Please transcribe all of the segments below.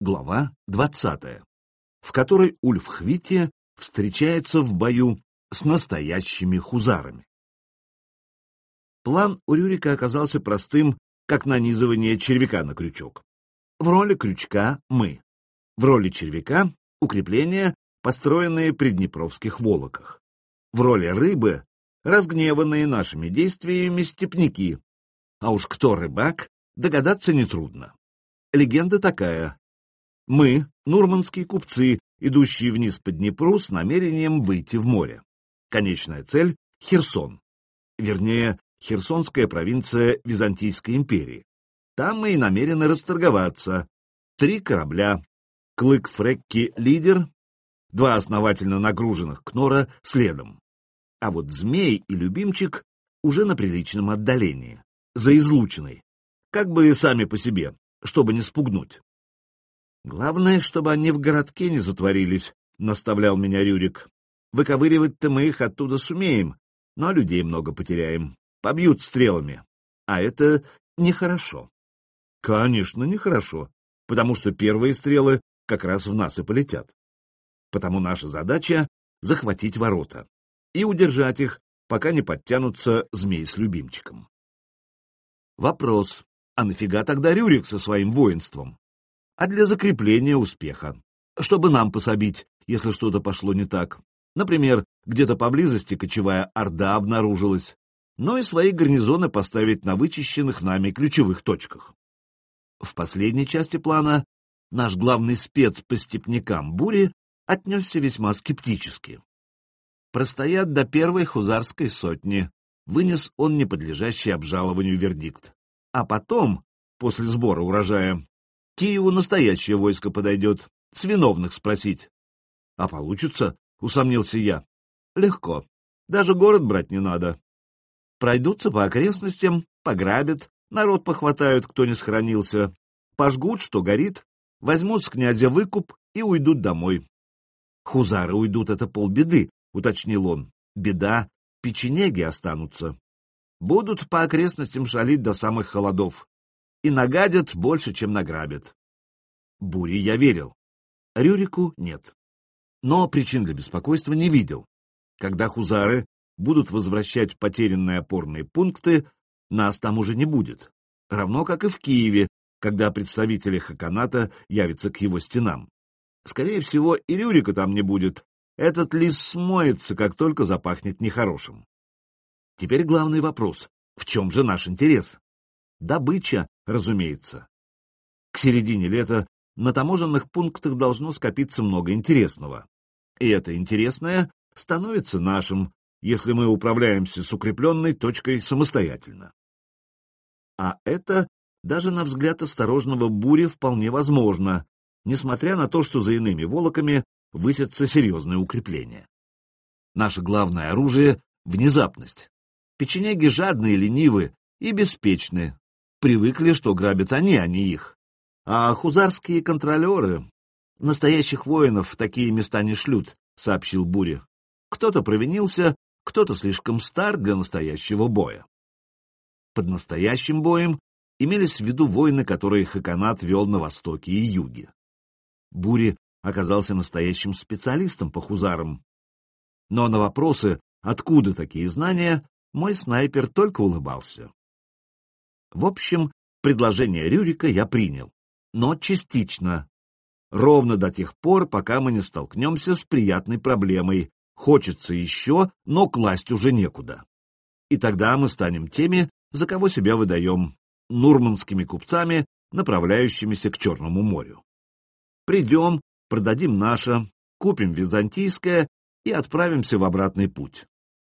Глава 20, в которой Ульф Хвитте встречается в бою с настоящими хузарами. План у Рюрика оказался простым, как нанизывание червяка на крючок. В роли крючка мы. В роли червяка — укрепления, построенные при Днепровских волоках. В роли рыбы — разгневанные нашими действиями степняки. А уж кто рыбак, догадаться нетрудно. Легенда такая. Мы — нурманские купцы, идущие вниз по Днепру с намерением выйти в море. Конечная цель — Херсон. Вернее, Херсонская провинция Византийской империи. Там мы и намерены расторговаться. Три корабля. Клык Фрекки — лидер, два основательно нагруженных Кнора следом. А вот Змей и Любимчик уже на приличном отдалении, за излученной, как бы и сами по себе, чтобы не спугнуть. Главное, чтобы они в городке не затворились, — наставлял меня Рюрик. Выковыривать-то мы их оттуда сумеем, но людей много потеряем. Побьют стрелами. А это нехорошо. Конечно, нехорошо, потому что первые стрелы как раз в нас и полетят. Потому наша задача — захватить ворота и удержать их, пока не подтянутся змей с любимчиком. Вопрос, а нафига тогда Рюрик со своим воинством? А для закрепления успеха, чтобы нам пособить, если что-то пошло не так. Например, где-то поблизости кочевая орда обнаружилась, но и свои гарнизоны поставить на вычищенных нами ключевых точках. В последней части плана наш главный спец по степнякам Бури отнесся весьма скептически. Простоят до первой хузарской сотни, вынес он неподлежащий обжалованию вердикт. А потом, после сбора урожая, Киеву настоящее войско подойдет, с виновных спросить. А получится, — усомнился я. Легко. Даже город брать не надо. Пройдутся по окрестностям, пограбят, народ похватают, кто не сохранился, пожгут, что горит, возьмут с князя выкуп и уйдут домой. Хузары уйдут, это полбеды, — уточнил он. Беда, печенеги останутся. Будут по окрестностям шалить до самых холодов. И нагадят больше, чем награбят. Бури я верил. Рюрику нет но причин для беспокойства не видел. Когда хузары будут возвращать потерянные опорные пункты, нас там уже не будет. Равно как и в Киеве, когда представители Хаканата явятся к его стенам. Скорее всего, и Рюрика там не будет. Этот лис смоется, как только запахнет нехорошим. Теперь главный вопрос. В чем же наш интерес? Добыча, разумеется. К середине лета на таможенных пунктах должно скопиться много интересного. И это интересное становится нашим, если мы управляемся с укрепленной точкой самостоятельно. А это даже на взгляд осторожного бури вполне возможно, несмотря на то, что за иными волоками высятся серьезные укрепления. Наше главное оружие — внезапность. Печенеги жадные, ленивы и беспечны. Привыкли, что грабят они, а не их. А хузарские контролеры настоящих воинов в такие места не шлют, — сообщил Бури. Кто-то провинился, кто-то слишком стар для настоящего боя. Под настоящим боем имелись в виду войны, которые Хаканат вел на востоке и юге. Бури оказался настоящим специалистом по хузарам. Но на вопросы, откуда такие знания, мой снайпер только улыбался. В общем, предложение Рюрика я принял но частично. Ровно до тех пор, пока мы не столкнемся с приятной проблемой. Хочется еще, но класть уже некуда. И тогда мы станем теми, за кого себя выдаем, нурманскими купцами, направляющимися к Черному морю. Придем, продадим наше, купим византийское и отправимся в обратный путь.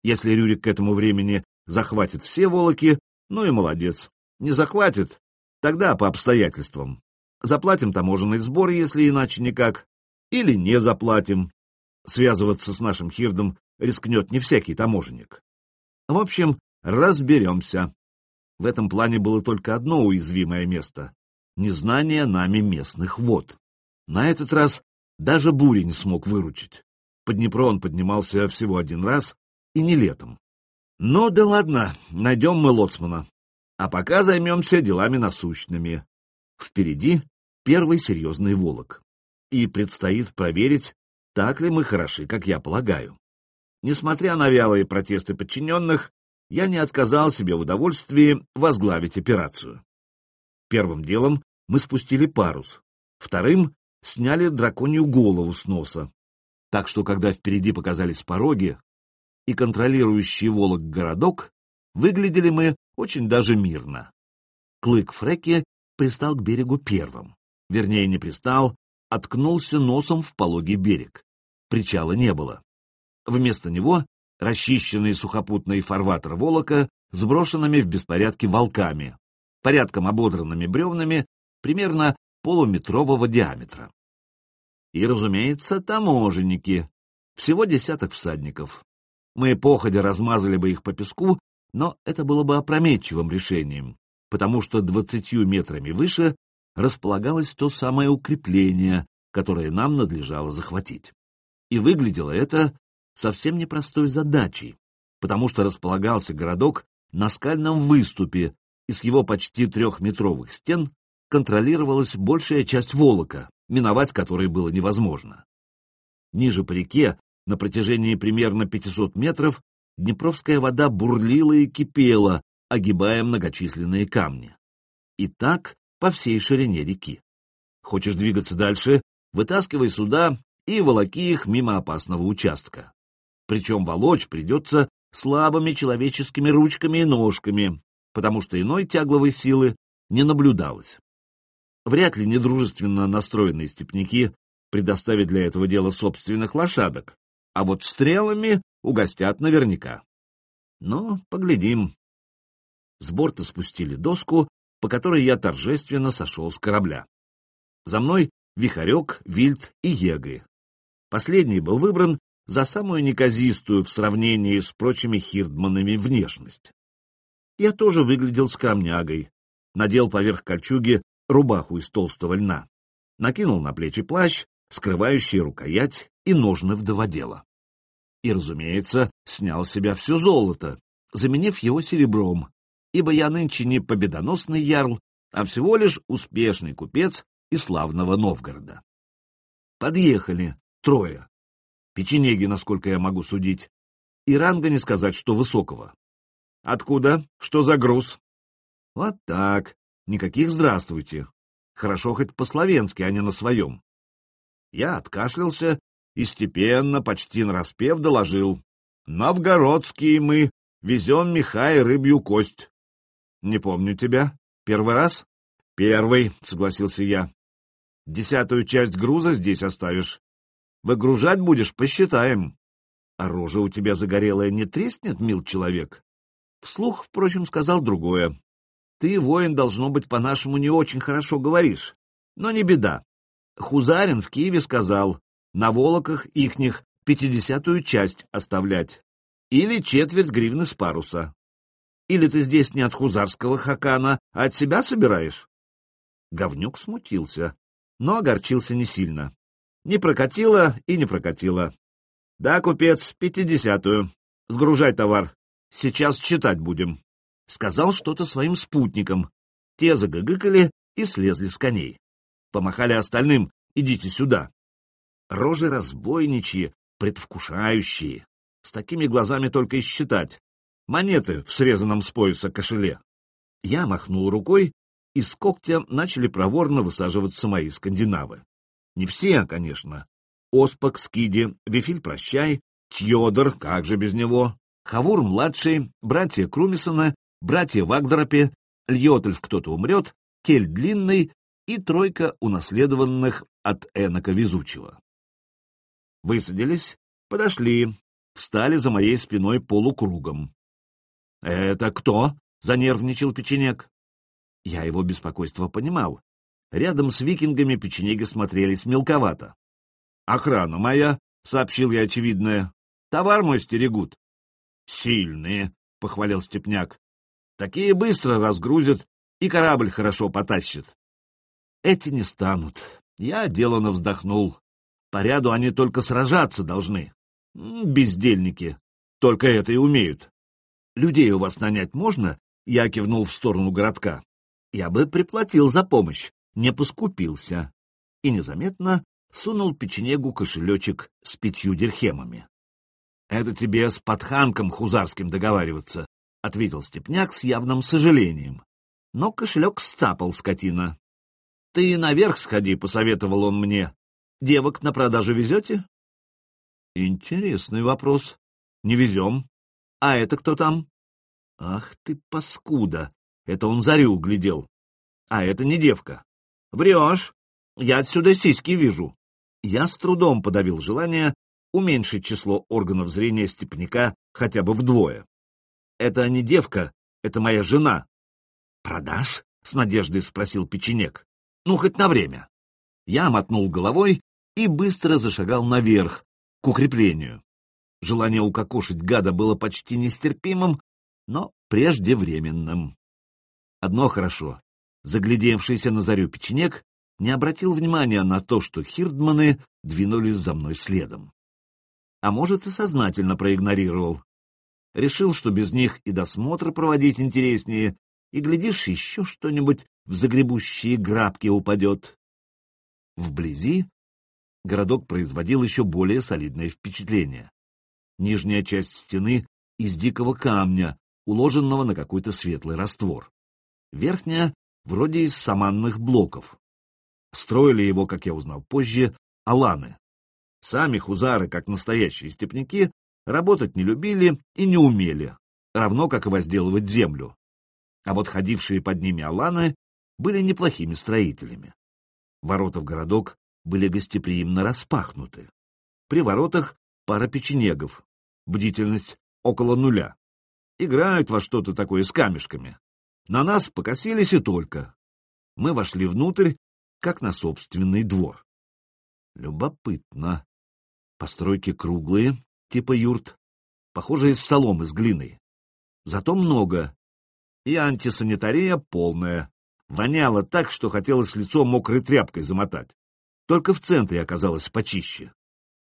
Если Рюрик к этому времени захватит все волоки, ну и молодец. Не захватит, тогда по обстоятельствам. Заплатим таможенный сбор, если иначе никак, или не заплатим. Связываться с нашим Хирдом рискнет не всякий таможенник. В общем, разберемся. В этом плане было только одно уязвимое место — незнание нами местных вод. На этот раз даже бури не смог выручить. Под Днепро он поднимался всего один раз, и не летом. Ну да ладно, найдем мы лоцмана. А пока займемся делами насущными. Впереди первый серьезный волок. И предстоит проверить, так ли мы хороши, как я полагаю. Несмотря на вялые протесты подчиненных, я не отказал себе в удовольствии возглавить операцию. Первым делом мы спустили парус, вторым — сняли драконью голову с носа. Так что, когда впереди показались пороги и контролирующий Волок городок, выглядели мы очень даже мирно. Клык Фреки пристал к берегу первым. Вернее, не пристал, откнулся носом в пологий берег. Причала не было. Вместо него расчищенный сухопутный фарватер Волока с брошенными в беспорядке волками, порядком ободранными бревнами, примерно полуметрового диаметра. И, разумеется, таможенники. Всего десяток всадников. Мы походя размазали бы их по песку, но это было бы опрометчивым решением, потому что двадцатью метрами выше располагалось то самое укрепление, которое нам надлежало захватить. И выглядело это совсем непростой задачей, потому что располагался городок на скальном выступе, и с его почти трехметровых стен контролировалась большая часть Волока, миновать который было невозможно. Ниже по реке, на протяжении примерно 500 метров, Днепровская вода бурлила и кипела, огибая многочисленные камни. И так по всей ширине реки. Хочешь двигаться дальше, вытаскивай суда и волоки их мимо опасного участка причем волочь придется слабыми человеческими ручками и ножками, потому что иной тягловой силы не наблюдалось. Вряд ли недружественно настроенные степняки предоставят для этого дела собственных лошадок, а вот стрелами угостят наверняка. Но поглядим. С борта спустили доску, по которой я торжественно сошел с корабля. За мной Вихарек, Вильд и Егы. Последний был выбран за самую неказистую в сравнении с прочими хирдманами внешность. Я тоже выглядел скромнягой, надел поверх кольчуги рубаху из толстого льна, накинул на плечи плащ, скрывающий рукоять и ножны вдоводела. И, разумеется, снял с себя все золото, заменив его серебром, ибо я нынче не победоносный ярл, а всего лишь успешный купец из славного Новгорода. Подъехали, трое печенеги, насколько я могу судить, и ранга не сказать, что высокого. Откуда? Что за груз? Вот так. Никаких здравствуйте. Хорошо хоть по-словенски, а не на своем. Я откашлялся и степенно, почти нараспев, доложил. Новгородские мы, везем меха и рыбью кость. Не помню тебя. Первый раз? Первый, согласился я. Десятую часть груза здесь оставишь. Выгружать будешь, посчитаем. Рожа у тебя загорелая не треснет, мил человек? Вслух, впрочем, сказал другое. Ты, воин, должно быть, по-нашему не очень хорошо говоришь. Но не беда. Хузарин в Киеве сказал, на волоках ихних пятидесятую часть оставлять. Или четверть гривны с паруса. Или ты здесь не от хузарского хакана, а от себя собираешь? Говнюк смутился, но огорчился не сильно. Не прокатило и не прокатило. Да, купец, пятидесятую. Сгружай товар. Сейчас читать будем. Сказал что-то своим спутникам. Те загыгыкали и слезли с коней. Помахали остальным. Идите сюда. Рожи разбойничьи, предвкушающие. С такими глазами только и считать. Монеты в срезанном с пояса кошеле. Я махнул рукой, и с когтя начали проворно высаживаться мои скандинавы. Не все, конечно. Оспак, Скиди, Вифиль Прощай, Тьодор, как же без него, Хавур-младший, братья Крумисона, братья Вагдропе, Льотельф кто-то умрет, Кель Длинный и тройка унаследованных от Энока Везучего. Высадились, подошли, встали за моей спиной полукругом. — Это кто? — занервничал печенек. Я его беспокойство понимал. Рядом с викингами печенеги смотрелись мелковато. «Охрана моя», — сообщил я очевидное, — «товар мой стерегут». «Сильные», — похвалил Степняк. «Такие быстро разгрузят и корабль хорошо потащат». «Эти не станут». Я делано вздохнул. По ряду они только сражаться должны. Бездельники. Только это и умеют. Людей у вас нанять можно? Я кивнул в сторону городка. Я бы приплатил за помощь не поскупился и незаметно сунул печенегу кошелечек с пятью дирхемами. — Это тебе с подханком хузарским договариваться, — ответил Степняк с явным сожалением. Но кошелек стапал скотина. — Ты наверх сходи, — посоветовал он мне. — Девок на продажу везете? — Интересный вопрос. Не везем. А это кто там? — Ах ты, паскуда! Это он зарю глядел. А это не девка. — Врешь. Я отсюда сиськи вижу. Я с трудом подавил желание уменьшить число органов зрения степняка хотя бы вдвое. Это не девка, это моя жена. Продашь? С надеждой спросил печенек. Ну, хоть на время. Я мотнул головой и быстро зашагал наверх, к укреплению. Желание укокошить гада было почти нестерпимым, но преждевременным. Одно хорошо. Заглядевшийся на зарю печенек не обратил внимания на то, что хирдманы двинулись за мной следом. А может, и сознательно проигнорировал. Решил, что без них и досмотр проводить интереснее, и, глядишь, еще что-нибудь в загребущие грабки упадет. Вблизи городок производил еще более солидное впечатление. Нижняя часть стены из дикого камня, уложенного на какой-то светлый раствор. Верхняя — вроде из саманных блоков. Строили его, как я узнал позже, аланы. Сами хузары, как настоящие степняки, работать не любили и не умели, равно как и возделывать землю. А вот ходившие под ними аланы были неплохими строителями. Ворота в городок были гостеприимно распахнуты. При воротах пара печенегов, бдительность около нуля. Играют во что-то такое с камешками. На нас покосились и только. Мы вошли внутрь как на собственный двор. Любопытно. Постройки круглые, типа юрт, похожие с соломы с глиной. Зато много. И антисанитария полная. Воняло так, что хотелось лицо мокрой тряпкой замотать. Только в центре оказалось почище.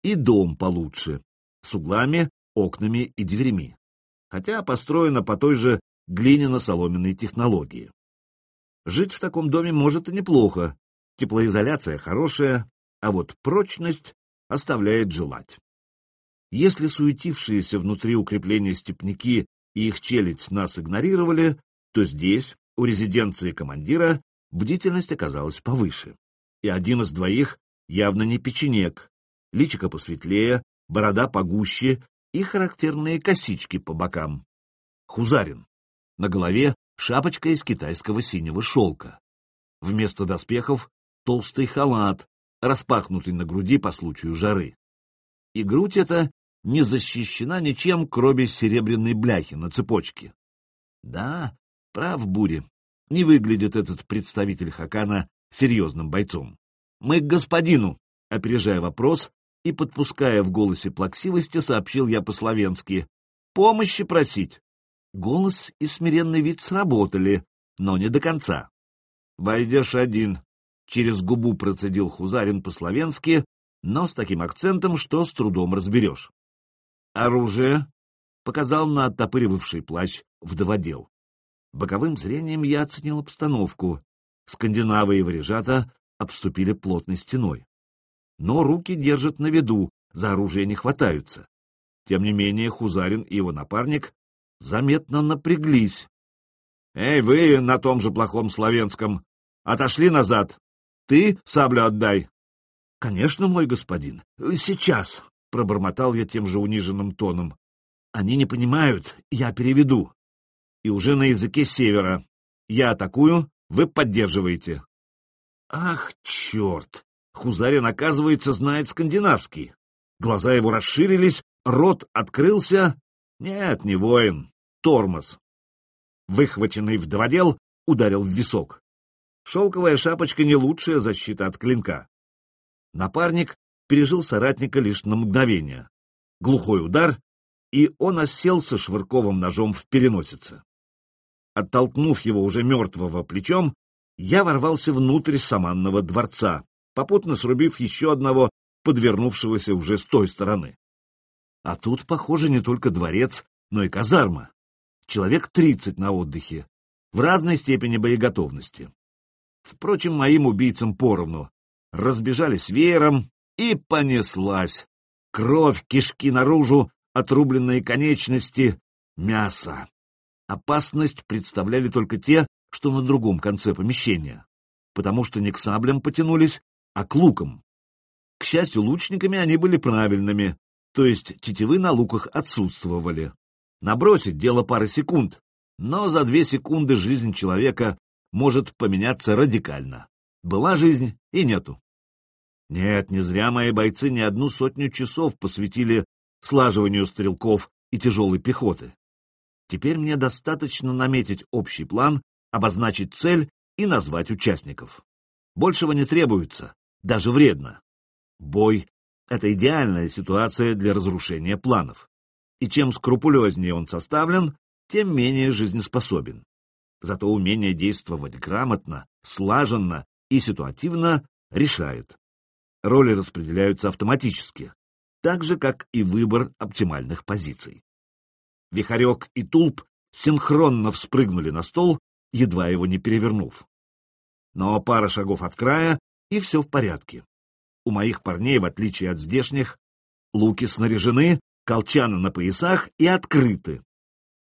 И дом получше, с углами, окнами и дверьми. Хотя построено по той же глиняно-соломенной технологии. Жить в таком доме может и неплохо, теплоизоляция хорошая, а вот прочность оставляет желать. Если суетившиеся внутри укрепления степняки и их челядь нас игнорировали, то здесь, у резиденции командира, бдительность оказалась повыше. И один из двоих явно не печенек, личико посветлее, борода погуще и характерные косички по бокам. Хузарин. На голове шапочка из китайского синего шелка. Вместо доспехов толстый халат, распахнутый на груди по случаю жары. И грудь эта не защищена ничем, кроме серебряной бляхи на цепочке. Да, прав Бури, не выглядит этот представитель Хакана серьезным бойцом. Мы к господину, опережая вопрос и подпуская в голосе плаксивости, сообщил я по-словенски. Помощи просить. Голос и смиренный вид сработали, но не до конца. Войдешь один, через губу процедил Хузарин по-словенски, но с таким акцентом, что с трудом разберешь. «Оружие!» — показал на оттопыривавший плащ вдоводел. Боковым зрением я оценил обстановку. Скандинавы и варежата обступили плотной стеной. Но руки держат на виду, за оружие не хватаются. Тем не менее Хузарин и его напарник заметно напряглись. — Эй, вы на том же плохом славянском! Отошли назад! Ты саблю отдай. — Конечно, мой господин. Сейчас, — пробормотал я тем же униженным тоном. — Они не понимают, я переведу. И уже на языке севера. Я атакую, вы поддерживаете. Ах, черт! Хузарин, оказывается, знает скандинавский. Глаза его расширились, рот открылся. Нет, не воин, тормоз. Выхваченный вдоводел ударил в висок. Шелковая шапочка не лучшая защита от клинка. Напарник пережил соратника лишь на мгновение. Глухой удар, и он осел со швырковым ножом в переносице. Оттолкнув его уже мертвого плечом, я ворвался внутрь саманного дворца, попутно срубив еще одного, подвернувшегося уже с той стороны. А тут, похоже, не только дворец, но и казарма. Человек тридцать на отдыхе, в разной степени боеготовности. Впрочем, моим убийцам поровну. Разбежались веером, и понеслась. Кровь, кишки наружу, отрубленные конечности, мясо. Опасность представляли только те, что на другом конце помещения, потому что не к саблям потянулись, а к лукам. К счастью, лучниками они были правильными, то есть тетивы на луках отсутствовали. Набросить дело пары секунд, но за две секунды жизнь человека может поменяться радикально. Была жизнь и нету. Нет, не зря мои бойцы не одну сотню часов посвятили слаживанию стрелков и тяжелой пехоты. Теперь мне достаточно наметить общий план, обозначить цель и назвать участников. Большего не требуется, даже вредно. Бой — это идеальная ситуация для разрушения планов. И чем скрупулезнее он составлен, тем менее жизнеспособен. Зато умение действовать грамотно, слаженно и ситуативно решает. Роли распределяются автоматически, так же, как и выбор оптимальных позиций. Вихарек и Тулп синхронно вспрыгнули на стол, едва его не перевернув. Но пара шагов от края, и все в порядке. У моих парней, в отличие от здешних, луки снаряжены, колчаны на поясах и открыты.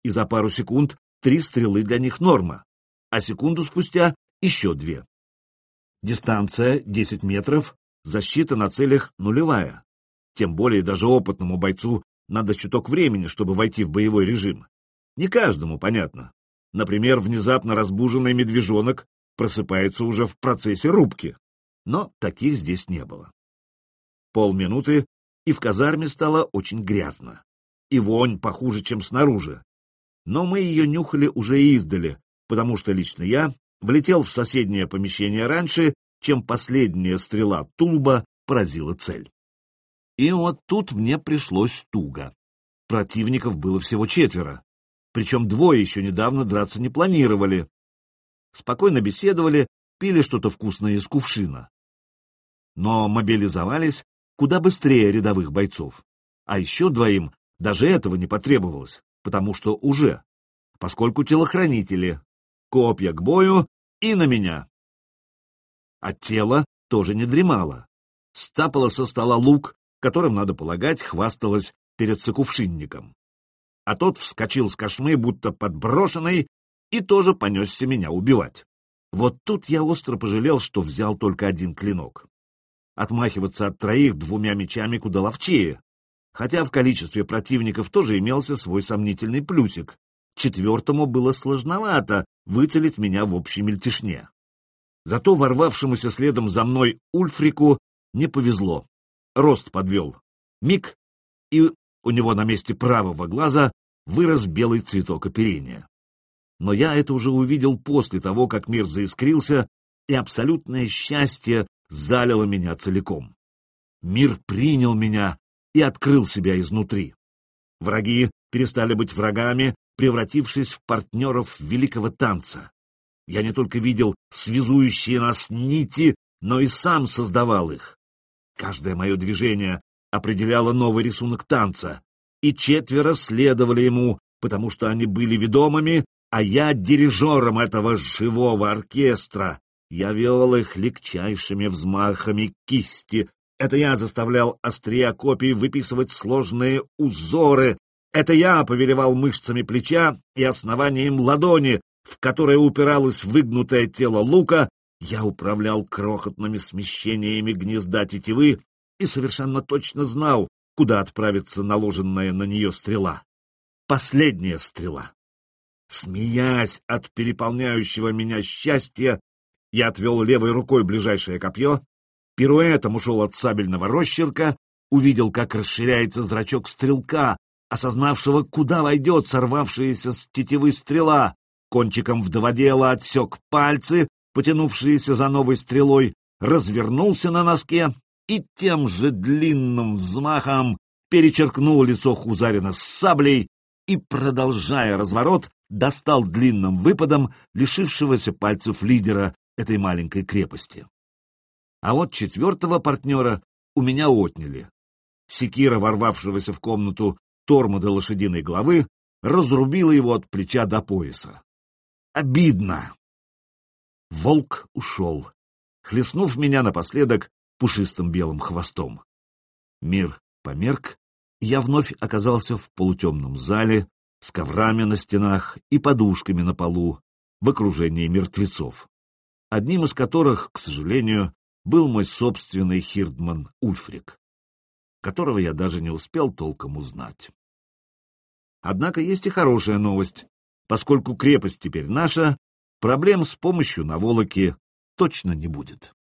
И за пару секунд три стрелы для них норма, а секунду спустя еще две. Дистанция 10 метров, защита на целях нулевая. Тем более даже опытному бойцу надо чуток времени, чтобы войти в боевой режим. Не каждому, понятно. Например, внезапно разбуженный медвежонок просыпается уже в процессе рубки. Но таких здесь не было. Полминуты, и в казарме стало очень грязно. И вонь похуже, чем снаружи. Но мы ее нюхали уже издали, потому что лично я влетел в соседнее помещение раньше, чем последняя стрела тулуба поразила цель. И вот тут мне пришлось туго. Противников было всего четверо, причем двое еще недавно драться не планировали. Спокойно беседовали, пили что-то вкусное из кувшина. Но мобилизовались куда быстрее рядовых бойцов. А еще двоим даже этого не потребовалось, потому что уже, поскольку телохранители, копья к бою и на меня. А тело тоже не дремало. Стапало со стола лук, которым, надо полагать, хвасталось перед сокувшинником а тот вскочил с кошмы, будто подброшенный, и тоже понесся меня убивать. Вот тут я остро пожалел, что взял только один клинок. Отмахиваться от троих двумя мечами куда ловчее, хотя в количестве противников тоже имелся свой сомнительный плюсик. Четвертому было сложновато выцелить меня в общей мельтешне. Зато ворвавшемуся следом за мной Ульфрику не повезло. Рост подвел. Миг, и у него на месте правого глаза вырос белый цветок оперения. Но я это уже увидел после того, как мир заискрился, и абсолютное счастье залило меня целиком. Мир принял меня и открыл себя изнутри. Враги перестали быть врагами, превратившись в партнеров великого танца. Я не только видел связующие нас нити, но и сам создавал их. Каждое мое движение определяло новый рисунок танца, и четверо следовали ему, потому что они были ведомыми, а я дирижером этого живого оркестра. Я вел их легчайшими взмахами кисти. Это я заставлял острия копий выписывать сложные узоры. Это я повелевал мышцами плеча и основанием ладони, в которое упиралось выгнутое тело лука. Я управлял крохотными смещениями гнезда тетивы и совершенно точно знал, куда отправится наложенная на нее стрела. Последняя стрела. Смеясь от переполняющего меня счастья, я отвел левой рукой ближайшее копье, пируэтом ушел от сабельного росчерка, увидел, как расширяется зрачок стрелка, осознавшего, куда войдет сорвавшаяся с тетивы стрела, кончиком вдоводела отсек пальцы, потянувшиеся за новой стрелой, развернулся на носке и тем же длинным взмахом перечеркнул лицо Хузарина с саблей и, продолжая разворот, достал длинным выпадом лишившегося пальцев лидера этой маленькой крепости. А вот четвертого партнера у меня отняли. Секира, ворвавшегося в комнату тормода лошадиной головы, разрубила его от плеча до пояса. Обидно! Волк ушел, хлестнув меня напоследок пушистым белым хвостом. Мир померк, я вновь оказался в полутемном зале с коврами на стенах и подушками на полу в окружении мертвецов, одним из которых, к сожалению, был мой собственный Хирдман Ульфрик, которого я даже не успел толком узнать. Однако есть и хорошая новость. Поскольку крепость теперь наша, проблем с помощью наволоки точно не будет.